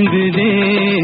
ஏங்குதே இன்பம்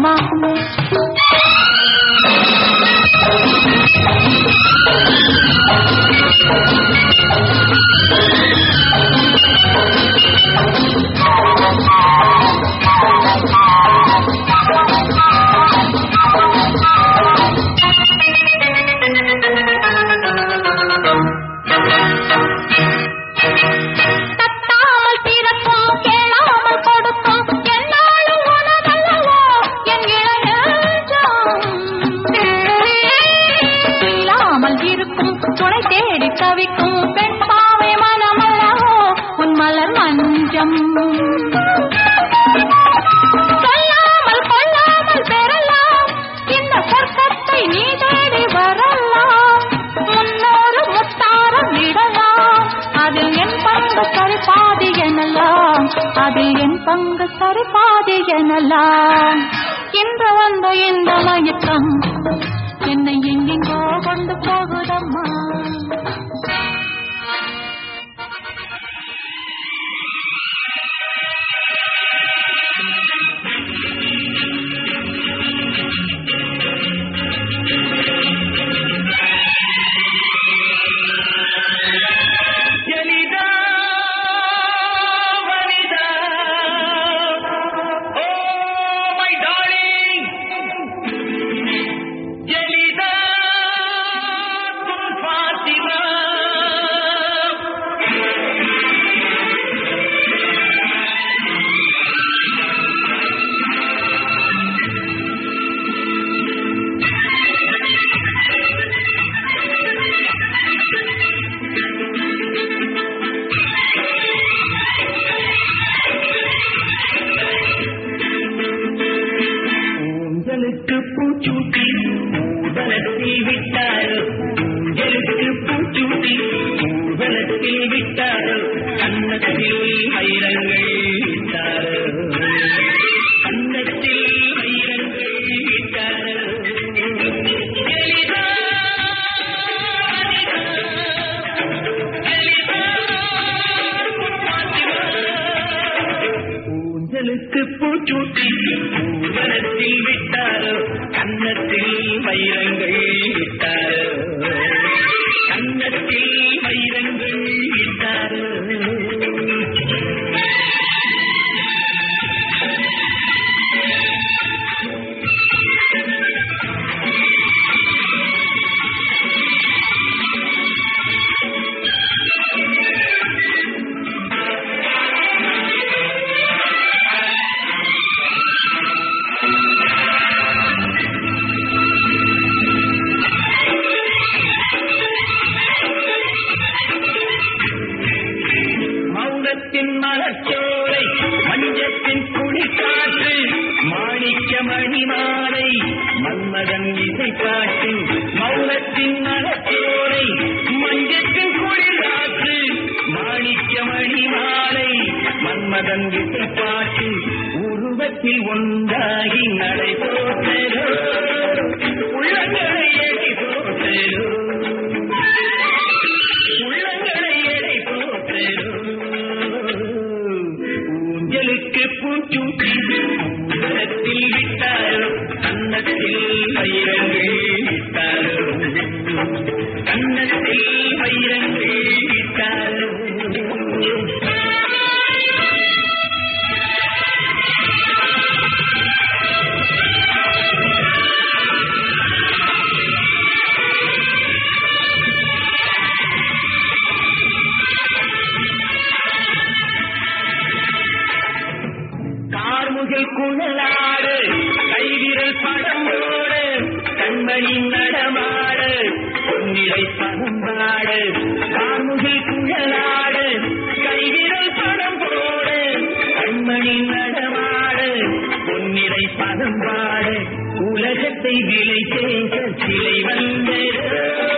my. மணி நடமாடு பொன்னிறை பதம்பாடு உலகத்தை விலை செய்த சிலை வந்தேன்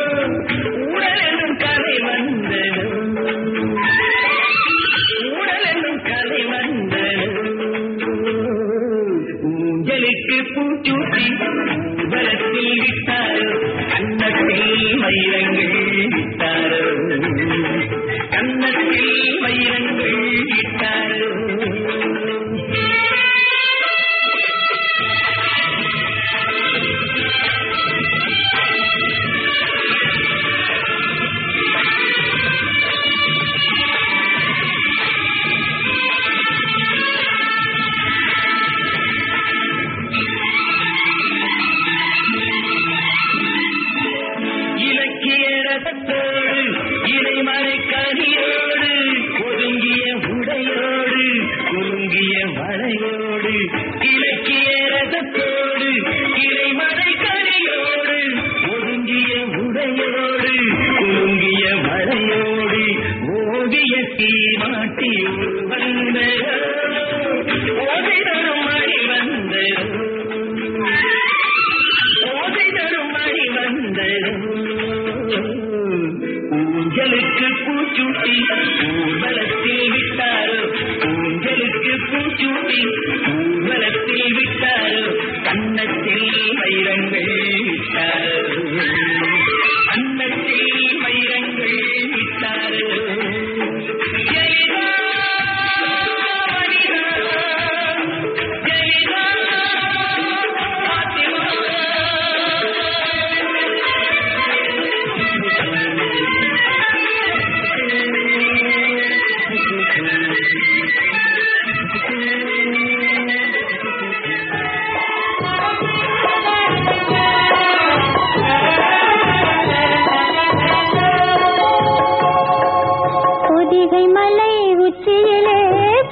மலை உச்சியிலே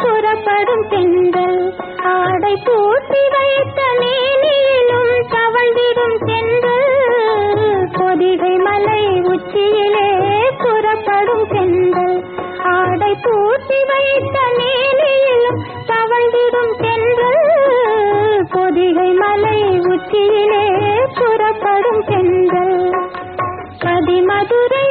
புறப்படும் பெண்கள் ஆடை பூட்டி வைத்த நீனியிலும் தவழ்ந்திடும் பெண்கள். பொதிகை மலை உச்சியிலே புறப்படும் பெண்கள் ஆடை பூட்டி வைத்த நீனியிலும் தவழ்ந்திடும் பெண்கள். பொதிகை மலை உச்சியிலே புறப்படும் பெண்கள். கதிமதுரை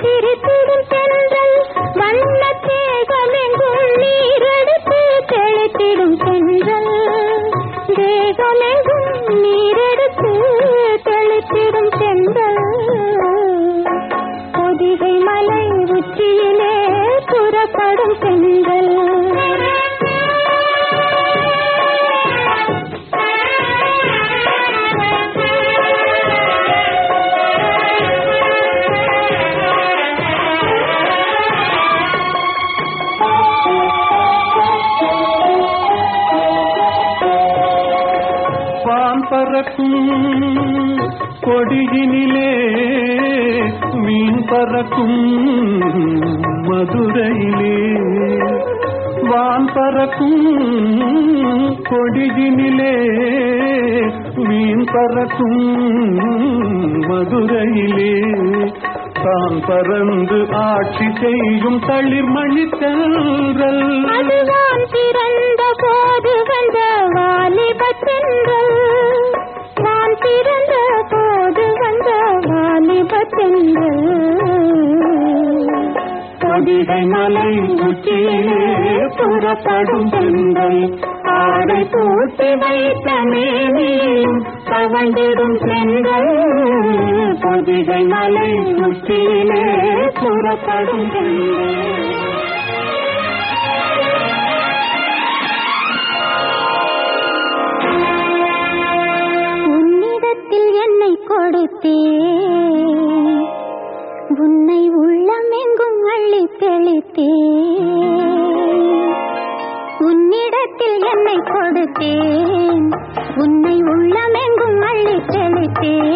சிரித்திடும் படும் செந்தை ஆடை பூட்டி வைத்த மேனியும் தவழ்ந்திடும் செந்தை பொதிகை மலை முற்றிலே புறப்படும் செந்தை செலுத்தேன் உன்னை உள்ளமெங்கும் அள்ளி செலுத்தேன்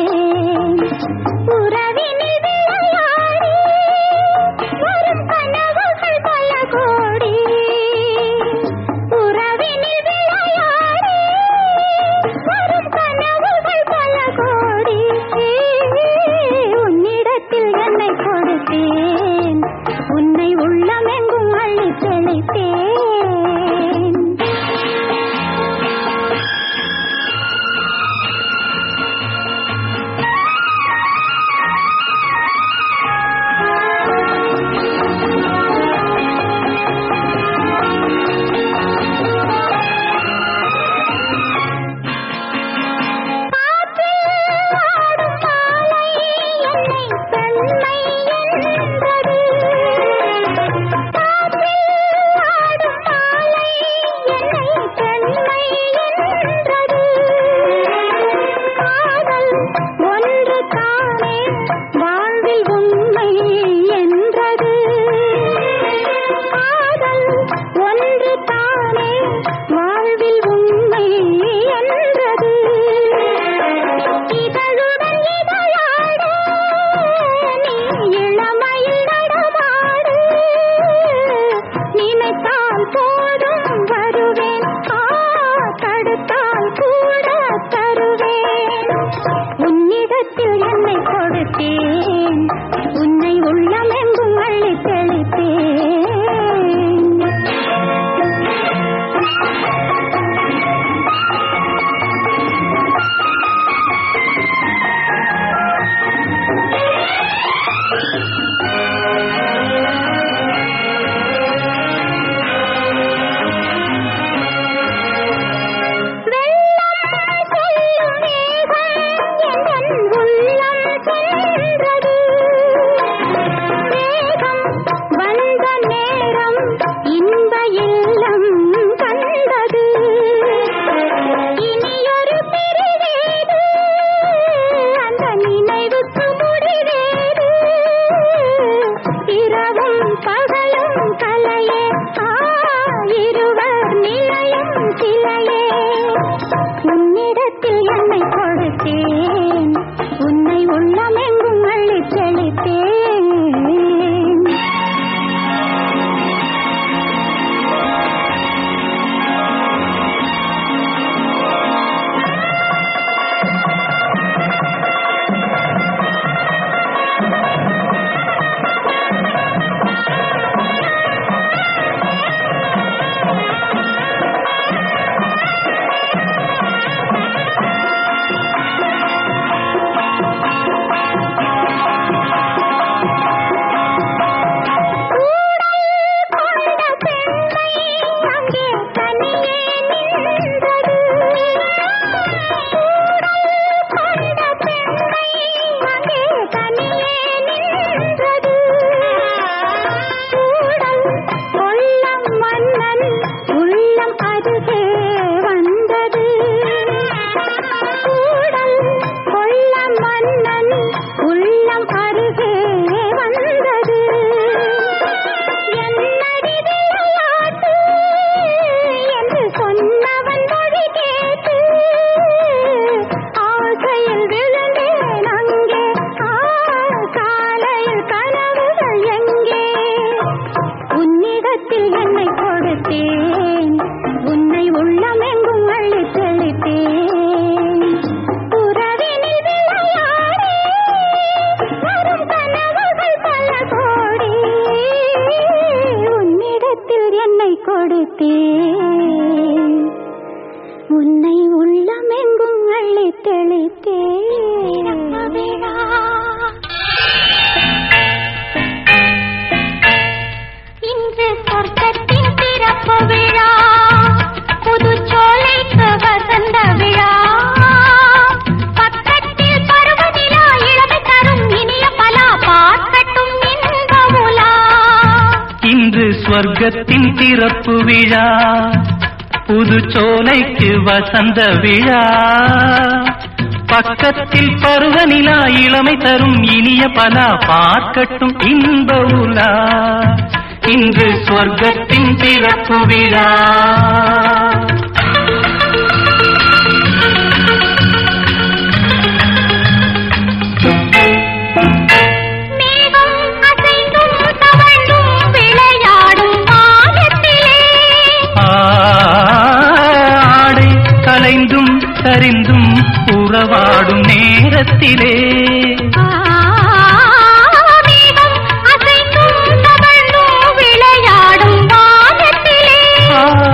வசந்த விழா. பக்கத்தில் பருவநிலா இளமை தரும் இனிய பலா பார்க்கட்டும் இன்ப உலா. இன்று சொர்க்கத்தின் பிறப்பு விழா. சரிந்தும் உறவாடும் நேரத்திலே.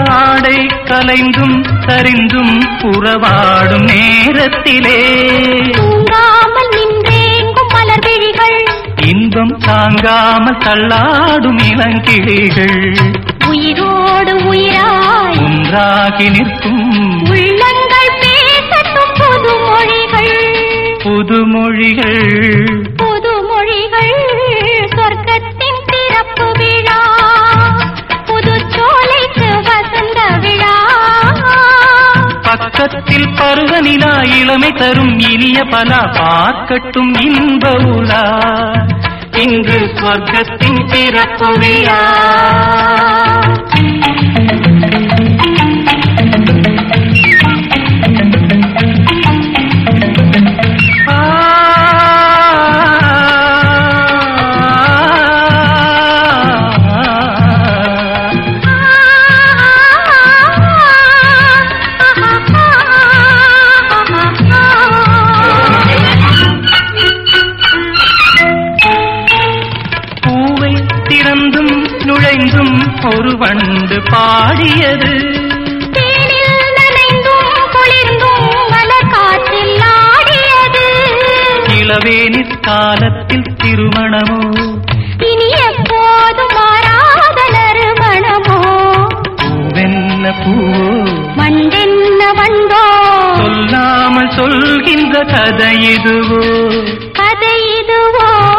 ஆடை கலைந்தும் சரிந்தும் உறவாடும் நேரத்திலே. இன்பம் தாங்காமல் தள்ளாடும் இளங்கிளிகள். உயிரோடு உயிராய். ஒன்றாகி நிற்கும் புதுமொழிகள். புது மொழிகள் சொர்க்கத்தின் பிறப்பு விழா புது சோலைக்கு வசந்த விழா. பக்கத்தில் பருவநிலா இளமை தரும் இனிய பலா பார்க்கட்டும் இன்ப உலா இன்று சொர்க்கத்தின் பிறப்பு விழா. கதை இதுவோ கதை இதுவோ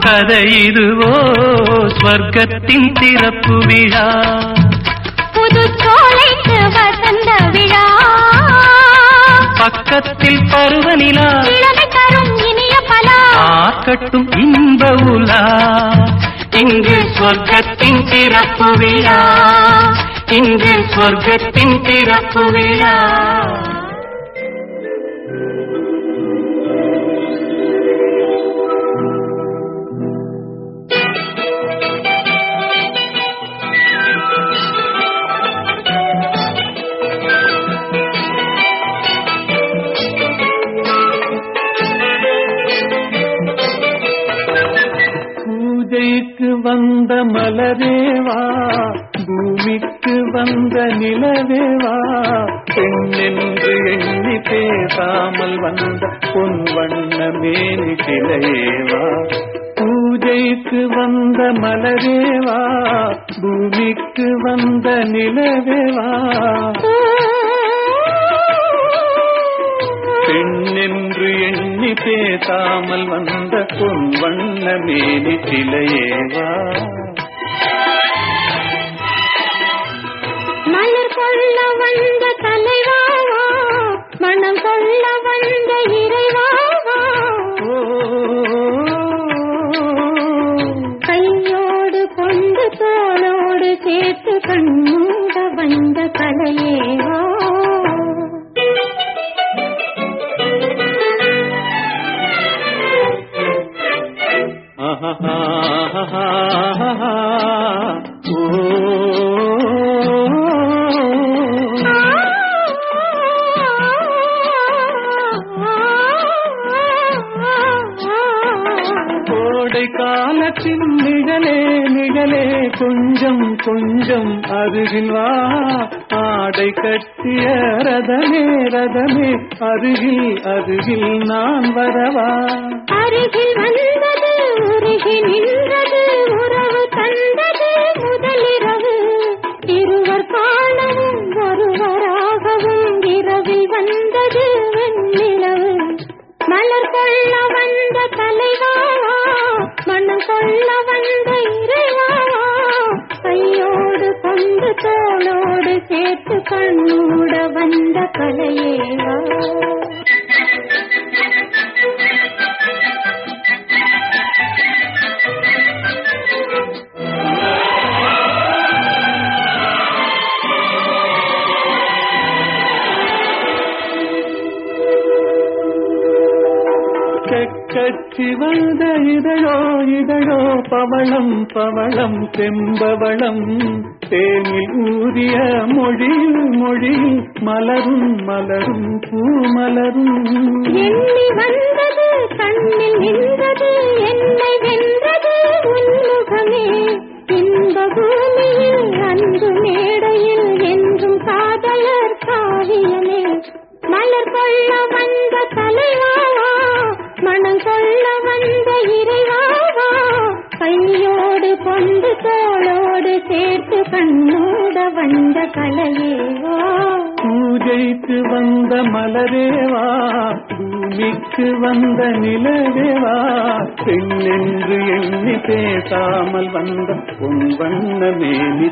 கதை இதுவோ ஸ்வர்க்கத்தின் திறப்பு விழா. புது சோலைக்கு வசந்த விழா. பக்கத்தில் பருவநிலா தரும் இனிய பலா. ஆக்கட்டும் இன்ப உலா. இங்கு சொர்க்கத்தின் திறப்பு விழா. இங்கு சொர்க்கத்தின் திறப்பு விழா. வந்த மலரேவா பூமிக்கு வந்த நிலவேவா பெண்ணென்று எண்ணி பேசாமல் வந்த பொன் வண்ண மேனி கிளையேவா பூஜைக்கு வந்த மலரேவா பூமிக்கு வந்த நிலவேவா பெண்ணென்று எண்ணி பேசாமல் வந்த பொன் வண்ண மேலி சிலையேவா? மலர் கொள்ள வந்த தலைவாவா? மனம் கொள்ள வந்த இறைவாவா? கையோடு கொண்டு தோளோடு சேர்த்து கண்ணூட வந்த கலையே அருகில் வா ஆடை கட்டிய ரதமே ரதமே அருகில் அருகில் நான் வரவா? அருகில் வந்தது உருகி நின்றது உறவு தந்தது முதலிரவு. இருவர் காணவும் ஒருவராகவும் இரவில் வந்தது வெண்ணிலவு. மலர் கொள்ள வந்த தலைவா மண்ணு கொள்ள வந்த இறைவா. சொந்த தோளோடு சேர்த்து கண்ணூட வந்த கலையேவா? கட்சி வந்த இதழோ இதழோ பவளம் பவளம் செம்பவளம். தேனில் ஊதிய மொழியும் மொழியும் மலரும் மலரும் பூமலரும் எண்ணி வந்த வந்த நிலவேவா? பெண்ணென்று எண்ணி பேசாமல் வந்த உன் வண்ண மேலி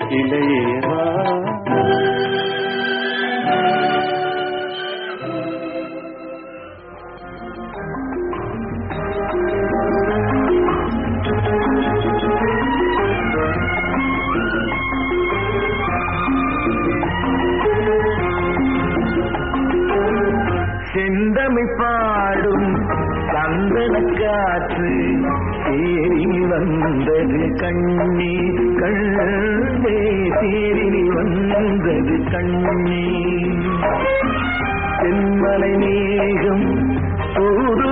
தேரில் வந்தது கண்ணே தென்மலை மேகம் தூது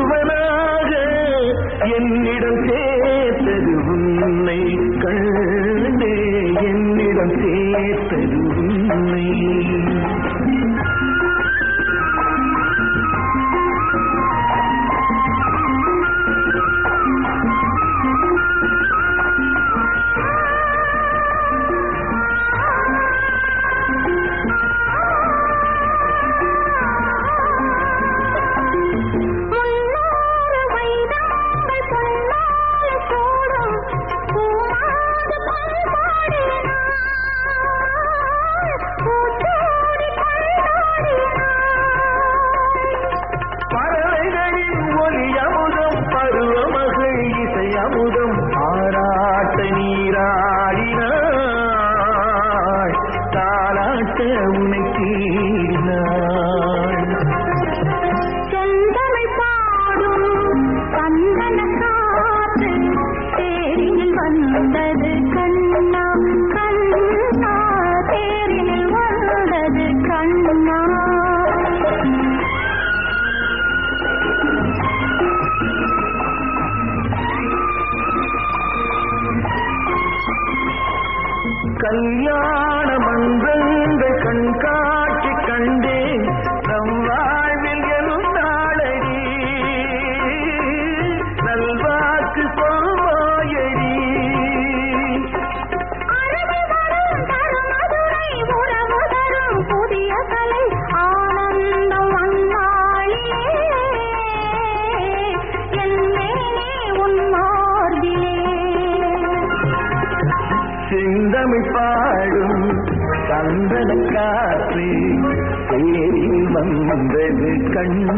கண்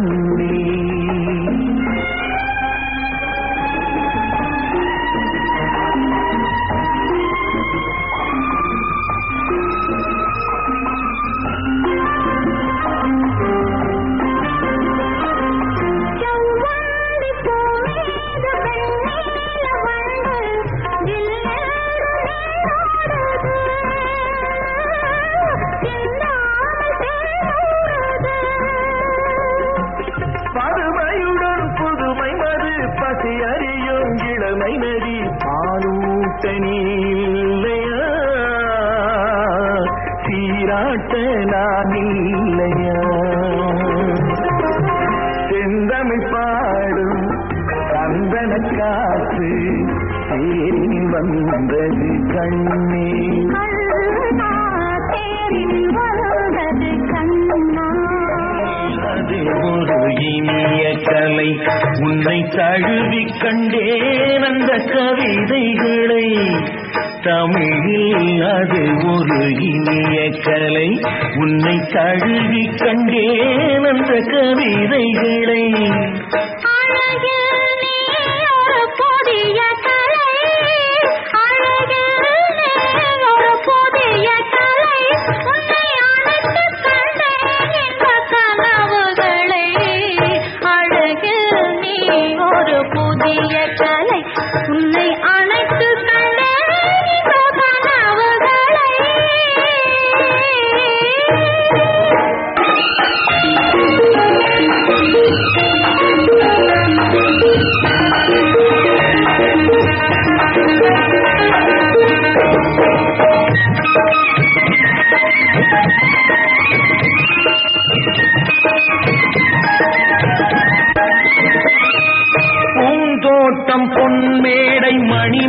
கண்டேன் அந்த கவிதைகளை.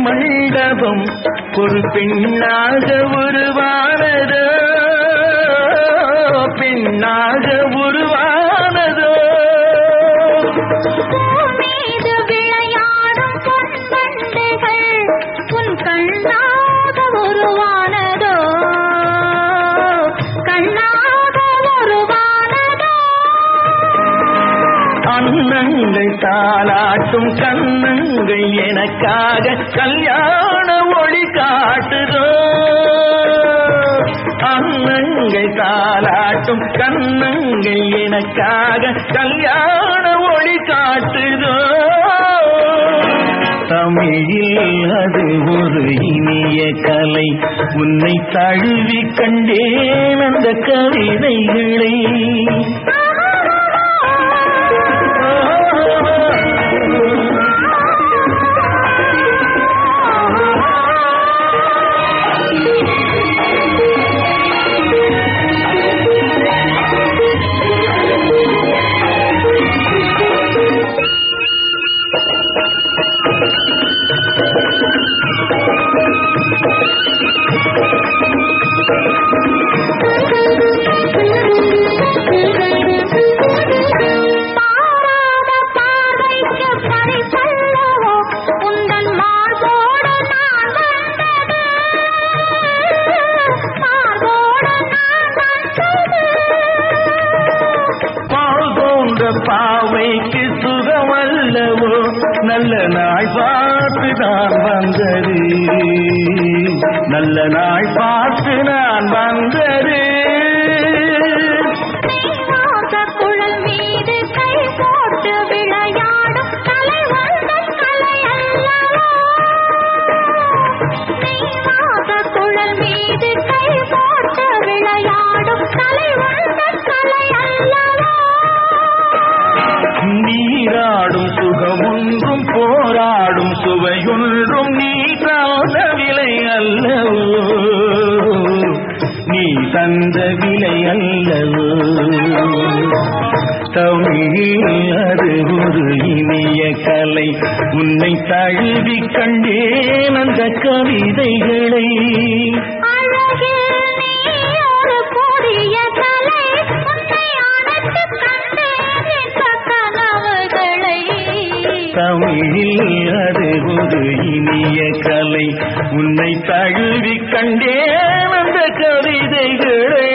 மண்டபம் ஒரு பெண்ணாக உருவானதோ. பெண்ணாக தாளாட்டும் கண்ணுங்கள் எனக்காக கல்யாண ஒளி காட்டுதோ. அன்னங்கள் தாளாட்டும் கண்ணுங்கள் எனக்காக கல்யாண ஒளி காட்டுதோ. தமிழில் அது ஒரு இனிய கலை. உன்னை தழுவி கண்டேன் அந்த கவிதைகளை. இனிய கலை உன்னை தழுவி கண்டேன் அந்த கவிதைகளை. தமிழில் அது ஒரு இனிய கலை உன்னை தழுவி கண்டேன் அந்த கவிதைகளை.